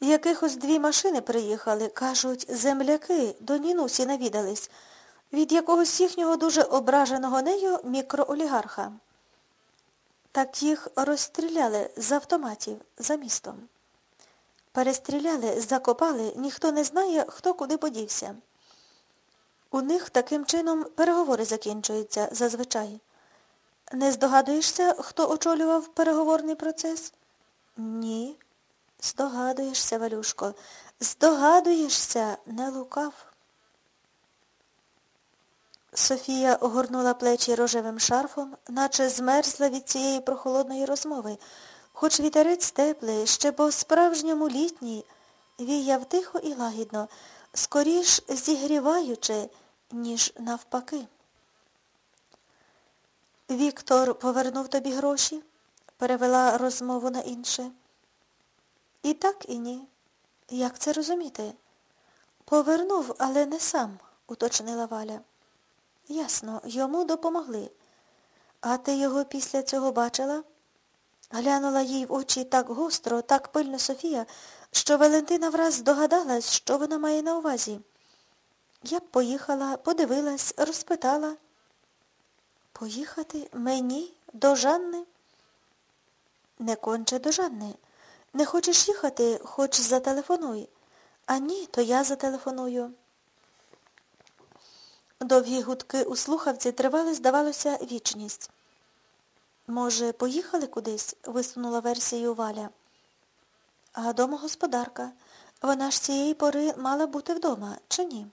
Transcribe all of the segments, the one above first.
Якихось дві машини приїхали, кажуть, земляки до Нінусі навідались, від якогось їхнього дуже ображеного нею мікроолігарха. Так їх розстріляли з автоматів за містом. Перестріляли, закопали, ніхто не знає, хто куди подівся. У них таким чином переговори закінчуються зазвичай. Не здогадуєшся, хто очолював переговорний процес? Ні. Здогадуєшся, Валюшко, здогадуєшся, не лукав. Софія огорнула плечі рожевим шарфом, наче змерзла від цієї прохолодної розмови, хоч вітерець теплий, ще по-справжньому літній, віяв тихо і лагідно, скоріш зігріваючи, ніж навпаки. Віктор повернув тобі гроші, перевела розмову на інше. І так, і ні. Як це розуміти? Повернув, але не сам, уточнила Валя. Ясно, йому допомогли. А ти його після цього бачила? Глянула їй в очі так гостро, так пильно Софія, що Валентина враз здогадалась, що вона має на увазі. Я б поїхала, подивилась, розпитала. Поїхати мені до Жанни? Не конче до Жанни. Не хочеш їхати, хоч зателефонуй. А ні, то я зателефоную. Довгі гудки у слухавці тривали, здавалося, вічність. Може, поїхали кудись? висунула версію Валя. А домогосподарка, вона ж цієї пори мала бути вдома, чи ні?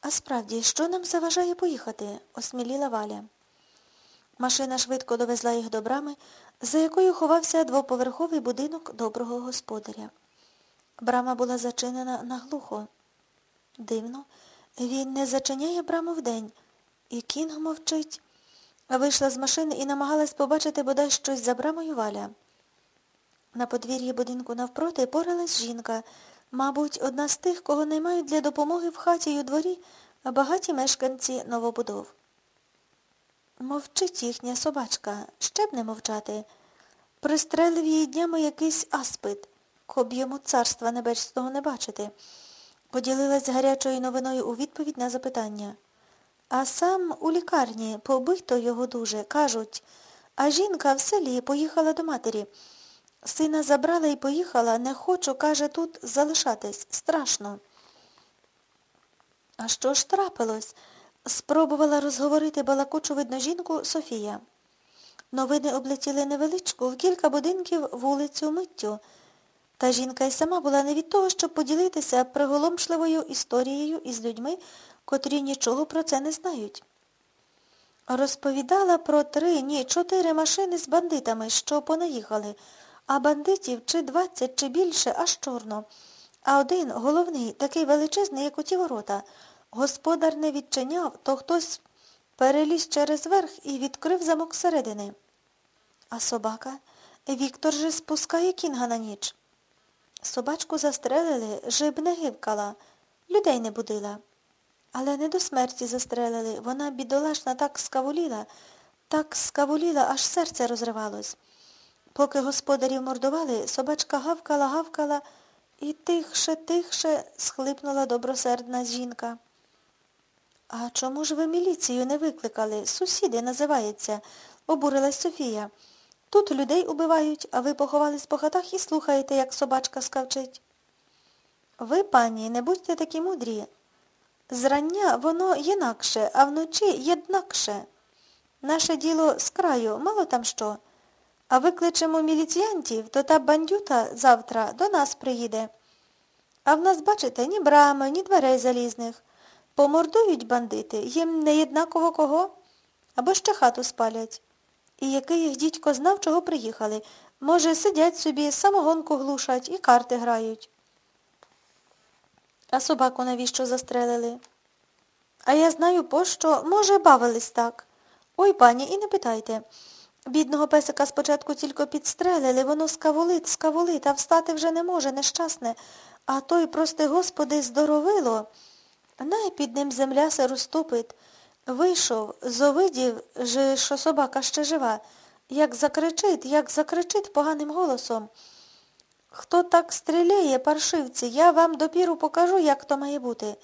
А справді, що нам заважає поїхати? осміліла Валя. Машина швидко довезла їх до брами, за якою ховався двоповерховий будинок доброго господаря. Брама була зачинена наглухо. Дивно, він не зачиняє браму вдень. І Кінг мовчить. Вийшла з машини і намагалась побачити бодай щось за брамою валя. На подвір'ї будинку навпроти поралась жінка, мабуть, одна з тих, кого наймають для допомоги в хаті й у дворі багаті мешканці новобудов. Мовчить їхня собачка, ще б не мовчати. Пристрелив її днями якийсь аспид, коб йому царства небесного не бачити. Поділилась гарячою новиною у відповідь на запитання. А сам у лікарні побито його дуже, кажуть, а жінка в селі поїхала до матері. Сина забрала і поїхала, не хочу, каже, тут залишатись. Страшно. А що ж трапилось? Спробувала розговорити балакучу видно жінку Софія. Новини облетіли невеличку, в кілька будинків вулицю миттю. Та жінка й сама була не від того, щоб поділитися приголомшливою історією із людьми, котрі нічого про це не знають. Розповідала про три, ні, чотири машини з бандитами, що понаїхали, а бандитів чи двадцять, чи більше, аж чорно. А один, головний, такий величезний, як у ті ворота, господар не відчиняв, то хтось переліз через верх і відкрив замок середини. А собака? Віктор же спускає кінга на ніч. Собачку застрелили, жиб не гивкала, людей не будила. Але не до смерті застрелили. Вона, бідолашна, так скавуліла, так скавуліла, аж серце розривалось. Поки господарів мордували, собачка гавкала, гавкала і тихше, тихше схлипнула добросердна жінка. А чому ж ви міліцію не викликали? Сусіди називається, обурилась Софія. Тут людей убивають, а ви поховались по хатах і слухаєте, як собачка скавчить. Ви, пані, не будьте такі мудрі. Зрання воно інакше, а вночі єднакше. Наше діло з краю, мало там що. А викличемо міліціянтів, то та бандюта завтра до нас приїде. А в нас, бачите, ні брами, ні дверей залізних. Помордують бандити, їм не єднаково кого, або ще хату спалять. І який їх дідько знав, чого приїхали. Може, сидять собі, самогонку глушать і карти грають. А собаку навіщо застрелили? А я знаю, пощо, може, бавились так. Ой, пані, і не питайте. Бідного песика спочатку тільки підстрелили, воно скавулить, скавулить, а встати вже не може, нещасне. А той, прости господи, здоровило. Най під ним земля се розтопить. Вийшов, зовидів, що собака ще жива. Як закричить, як закричить поганим голосом. Хто так стріляє, паршивці, я вам допіру покажу, як то має бути.